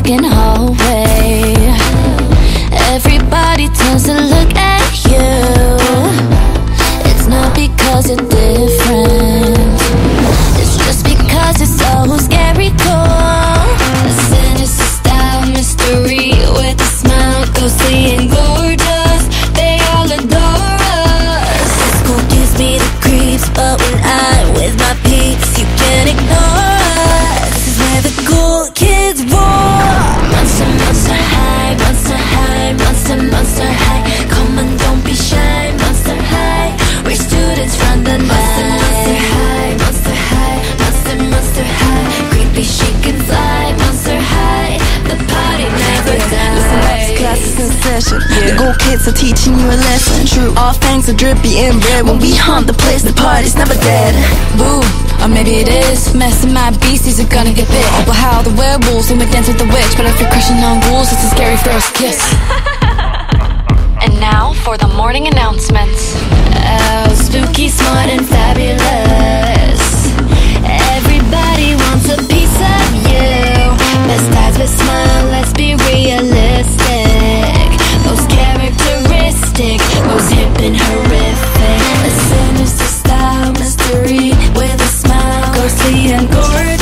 fucking hallway. Everybody turns to look at you. It's not because you're different, it's just because it's so scary cool. A sinister style mystery with a smile, ghostly and gorgeous. They all adore us. This School gives me the creeps, but when I'm with my kids are teaching you a lesson. True, all things are drippy and red. When we haunt the place, the party's never dead. Boo, or maybe it is. Messing my beasties are gonna get bit. But how the werewolves when we dance with the witch. But if you're crushing on ghouls, it's a scary first kiss. And now for the morning announcements. Horrific. A sinister style, mystery with a smile. Ghostly and gorgeous,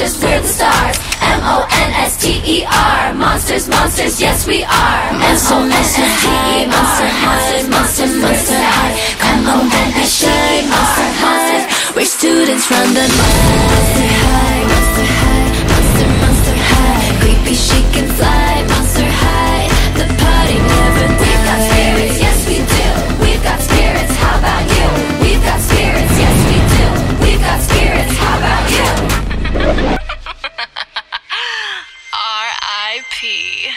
Monsters, monsters, we're the stars. M-O-N-S-T-E-R. Monsters, monsters, yes we are. M-O-N-S-T-E-R. Monsters, monsters, monster high. Come on, don't be shy, monster monsters. We're students from the monster high, monster high, monster, monster high. Creepy, she can fly. tea.